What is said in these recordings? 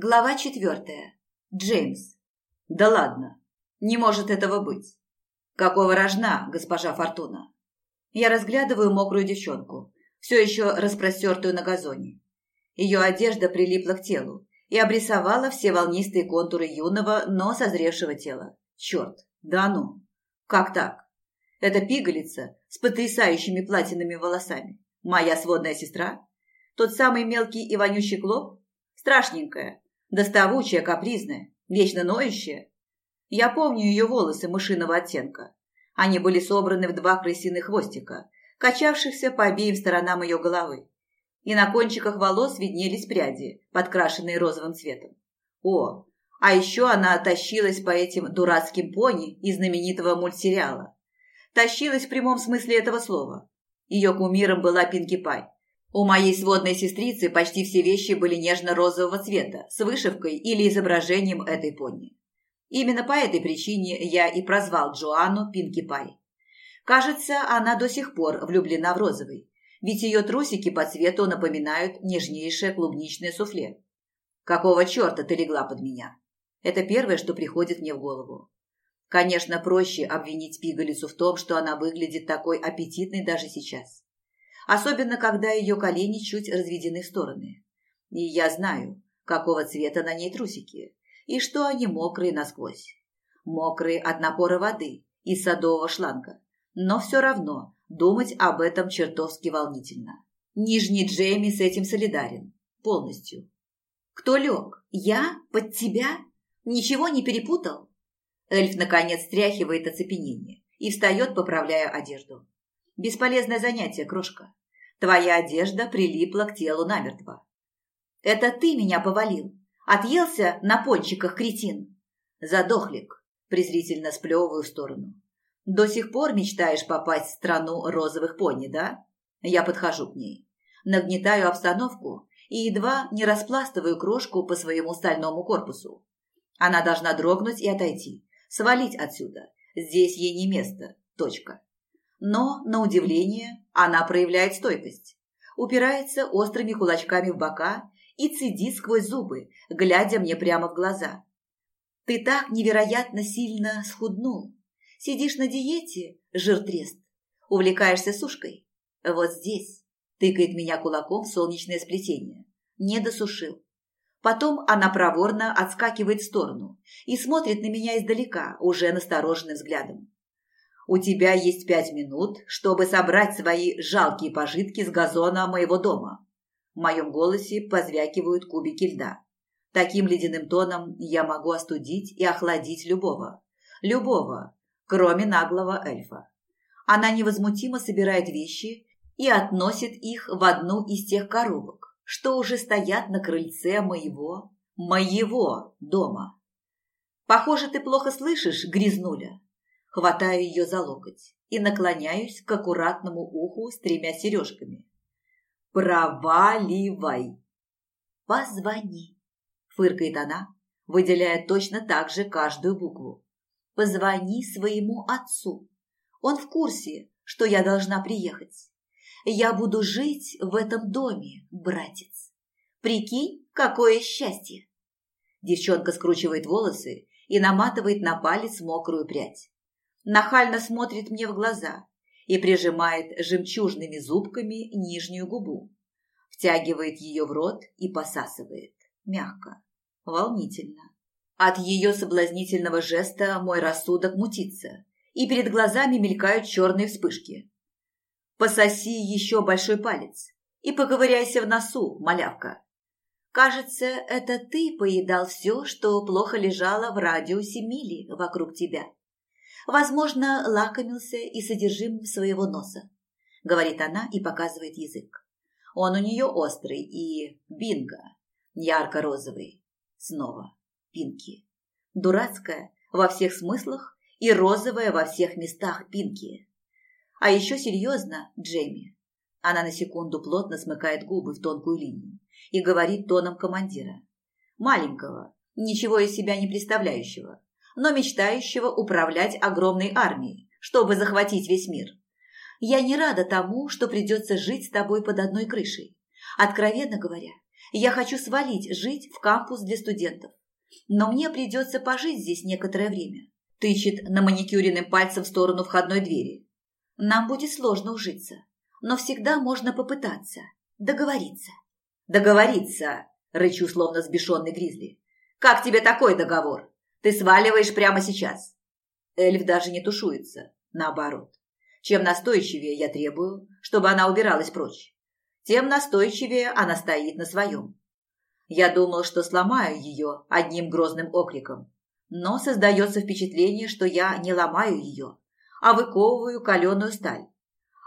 Глава четвертая. Джеймс. Да ладно. Не может этого быть. Какого рожна, госпожа Фортуна? Я разглядываю мокрую девчонку, все еще распростертую на газоне. Ее одежда прилипла к телу и обрисовала все волнистые контуры юного, но созревшего тела. Черт, да ну! Как так? Это пигалица с потрясающими платинами волосами. Моя сводная сестра? Тот самый мелкий и вонючий клоп? Страшненькая, Доставучая, капризная, вечно ноющая. Я помню ее волосы мышиного оттенка. Они были собраны в два крысиных хвостика, качавшихся по обеим сторонам ее головы. И на кончиках волос виднелись пряди, подкрашенные розовым цветом. О, а еще она тащилась по этим дурацким пони из знаменитого мультсериала. Тащилась в прямом смысле этого слова. Ее кумиром была Пинки Пай. У моей сводной сестрицы почти все вещи были нежно-розового цвета, с вышивкой или изображением этой пони. Именно по этой причине я и прозвал Джоанну Пинки Пай. Кажется, она до сих пор влюблена в розовый, ведь ее трусики по цвету напоминают нежнейшее клубничное суфле. «Какого черта ты легла под меня?» Это первое, что приходит мне в голову. Конечно, проще обвинить пигалицу в том, что она выглядит такой аппетитной даже сейчас особенно когда ее колени чуть разведены в стороны. И я знаю, какого цвета на ней трусики, и что они мокрые насквозь. Мокрые от напора воды и садового шланга. Но все равно думать об этом чертовски волнительно. Нижний Джейми с этим солидарен. Полностью. «Кто лег? Я? Под тебя? Ничего не перепутал?» Эльф, наконец, стряхивает оцепенение и встает, поправляя одежду. Бесполезное занятие, крошка. Твоя одежда прилипла к телу намертво. Это ты меня повалил. Отъелся на пончиках, кретин. Задохлик, презрительно сплевываю в сторону. До сих пор мечтаешь попасть в страну розовых пони, да? Я подхожу к ней. Нагнетаю обстановку и едва не распластываю крошку по своему стальному корпусу. Она должна дрогнуть и отойти. Свалить отсюда. Здесь ей не место. Точка. Но, на удивление, она проявляет стойкость. Упирается острыми кулачками в бока и цедит сквозь зубы, глядя мне прямо в глаза. «Ты так невероятно сильно схуднул. Сидишь на диете, жиртрест. Увлекаешься сушкой. Вот здесь», – тыкает меня кулаком в солнечное сплетение. «Не досушил. Потом она проворно отскакивает в сторону и смотрит на меня издалека, уже настороженным взглядом. У тебя есть пять минут, чтобы собрать свои жалкие пожитки с газона моего дома. В моем голосе позвякивают кубики льда. Таким ледяным тоном я могу остудить и охладить любого. Любого, кроме наглого эльфа. Она невозмутимо собирает вещи и относит их в одну из тех коробок, что уже стоят на крыльце моего, моего дома. Похоже, ты плохо слышишь, грязнуля. Хватаю ее за локоть и наклоняюсь к аккуратному уху с тремя сережками. «Проваливай!» «Позвони!» – фыркает она, выделяя точно так же каждую букву. «Позвони своему отцу. Он в курсе, что я должна приехать. Я буду жить в этом доме, братец. Прикинь, какое счастье!» Девчонка скручивает волосы и наматывает на палец мокрую прядь нахально смотрит мне в глаза и прижимает жемчужными зубками нижнюю губу, втягивает ее в рот и посасывает, мягко, волнительно. От ее соблазнительного жеста мой рассудок мутится, и перед глазами мелькают черные вспышки. Пососи еще большой палец и поковыряйся в носу, малявка. Кажется, это ты поедал все, что плохо лежало в радиусе мили вокруг тебя. Возможно, лакомился и содержимым своего носа. Говорит она и показывает язык. Он у нее острый и бинго, ярко-розовый. Снова пинки. Дурацкая во всех смыслах и розовая во всех местах пинки. А еще серьезно Джейми. Она на секунду плотно смыкает губы в тонкую линию и говорит тоном командира. Маленького, ничего из себя не представляющего но мечтающего управлять огромной армией, чтобы захватить весь мир. Я не рада тому, что придется жить с тобой под одной крышей. Откровенно говоря, я хочу свалить жить в кампус для студентов. Но мне придется пожить здесь некоторое время. Тычет на маникюренным пальцем в сторону входной двери. Нам будет сложно ужиться, но всегда можно попытаться договориться. Договориться, рычу словно сбешенный гризли. Как тебе такой договор? Ты сваливаешь прямо сейчас. Эльф даже не тушуется. Наоборот. Чем настойчивее я требую, чтобы она убиралась прочь, тем настойчивее она стоит на своем. Я думал, что сломаю ее одним грозным окриком. Но создается впечатление, что я не ломаю ее, а выковываю каленую сталь.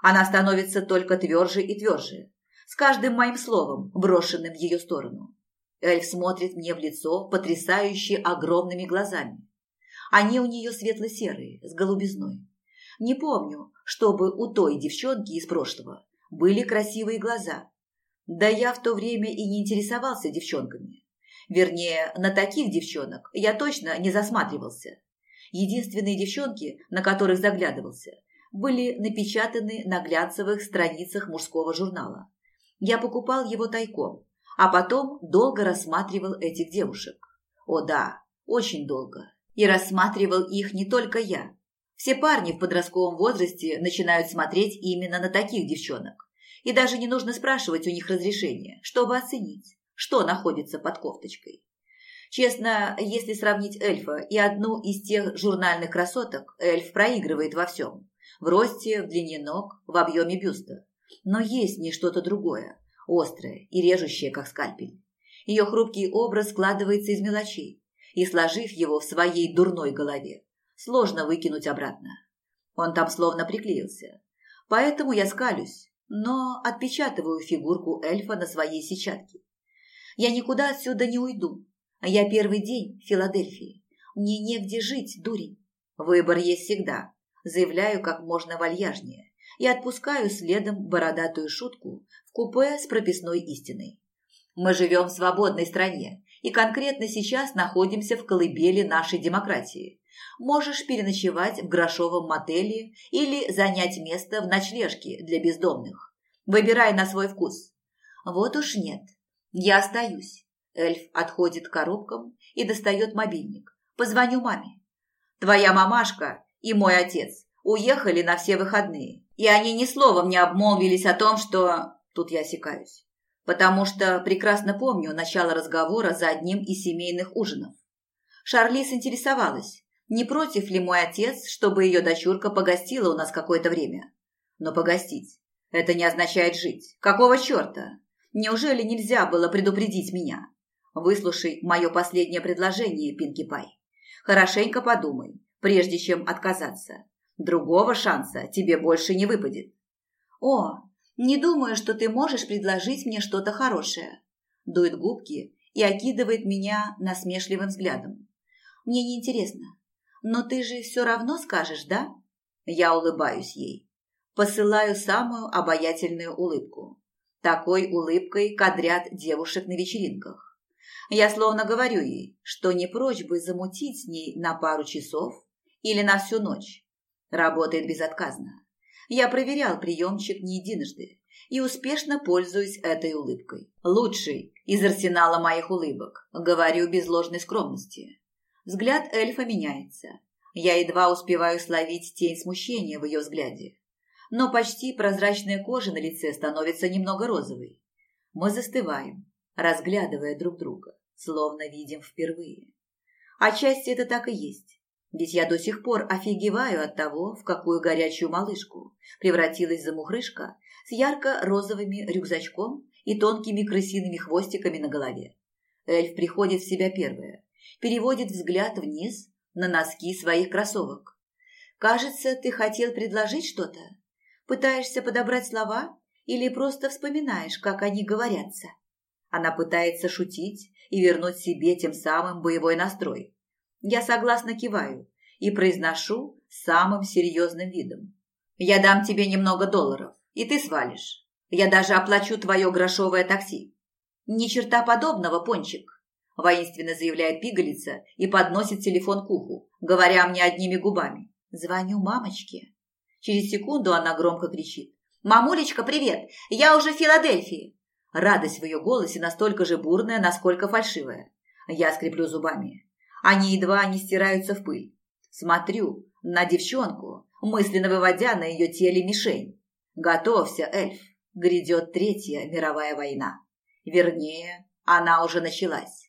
Она становится только тверже и тверже, с каждым моим словом, брошенным в ее сторону. Эльф смотрит мне в лицо, потрясающе огромными глазами. Они у нее светло-серые, с голубизной. Не помню, чтобы у той девчонки из прошлого были красивые глаза. Да я в то время и не интересовался девчонками. Вернее, на таких девчонок я точно не засматривался. Единственные девчонки, на которых заглядывался, были напечатаны на глянцевых страницах мужского журнала. Я покупал его тайком, а потом долго рассматривал этих девушек. О да, очень долго. И рассматривал их не только я. Все парни в подростковом возрасте начинают смотреть именно на таких девчонок. И даже не нужно спрашивать у них разрешения, чтобы оценить, что находится под кофточкой. Честно, если сравнить эльфа и одну из тех журнальных красоток, эльф проигрывает во всем. В росте, в длине ног, в объеме бюста. Но есть не что-то другое острая и режущая, как скальпель. Ее хрупкий образ складывается из мелочей, и, сложив его в своей дурной голове, сложно выкинуть обратно. Он там словно приклеился. Поэтому я скалюсь, но отпечатываю фигурку эльфа на своей сетчатке. Я никуда отсюда не уйду. А я первый день в Филадельфии. Мне негде жить, дурень. Выбор есть всегда. Заявляю как можно вальяжнее и отпускаю следом бородатую шутку в купе с прописной истиной. Мы живем в свободной стране и конкретно сейчас находимся в колыбели нашей демократии. Можешь переночевать в грошовом мотеле или занять место в ночлежке для бездомных. Выбирай на свой вкус. Вот уж нет. Я остаюсь. Эльф отходит к коробкам и достает мобильник. Позвоню маме. Твоя мамашка и мой отец уехали на все выходные. И они ни словом не обмолвились о том, что... Тут я осекаюсь. Потому что прекрасно помню начало разговора за одним из семейных ужинов. Шарлиз интересовалась, не против ли мой отец, чтобы ее дочурка погостила у нас какое-то время. Но погостить – это не означает жить. Какого черта? Неужели нельзя было предупредить меня? Выслушай мое последнее предложение, Пинки Пай. Хорошенько подумай, прежде чем отказаться. Другого шанса тебе больше не выпадет. О, не думаю, что ты можешь предложить мне что-то хорошее. Дует губки и окидывает меня насмешливым взглядом. Мне не интересно. Но ты же все равно скажешь, да? Я улыбаюсь ей. Посылаю самую обаятельную улыбку. Такой улыбкой кадрят девушек на вечеринках. Я словно говорю ей, что не прочь бы замутить с ней на пару часов или на всю ночь Работает безотказно. Я проверял приемчик не единожды и успешно пользуюсь этой улыбкой. Лучший из арсенала моих улыбок, говорю без ложной скромности. Взгляд эльфа меняется. Я едва успеваю словить тень смущения в ее взгляде. Но почти прозрачная кожа на лице становится немного розовой. Мы застываем, разглядывая друг друга, словно видим впервые. Отчасти это так и есть. Ведь я до сих пор офигеваю от того, в какую горячую малышку превратилась замухрышка с ярко-розовыми рюкзачком и тонкими крысиными хвостиками на голове. Эльф приходит в себя первая, переводит взгляд вниз на носки своих кроссовок. «Кажется, ты хотел предложить что-то? Пытаешься подобрать слова или просто вспоминаешь, как они говорятся?» Она пытается шутить и вернуть себе тем самым боевой настрой, я согласно киваю и произношу самым серьезным видом. Я дам тебе немного долларов, и ты свалишь. Я даже оплачу твое грошовое такси. Ни черта подобного, Пончик, воинственно заявляет пигалица и подносит телефон к уху, говоря мне одними губами. Звоню мамочке. Через секунду она громко кричит. «Мамулечка, привет! Я уже в Филадельфии!» Радость в ее голосе настолько же бурная, насколько фальшивая. Я скреплю зубами. Они едва не стираются в пыль. Смотрю на девчонку, мысленно выводя на ее теле мишень. Готовься, эльф, грядет Третья мировая война. Вернее, она уже началась.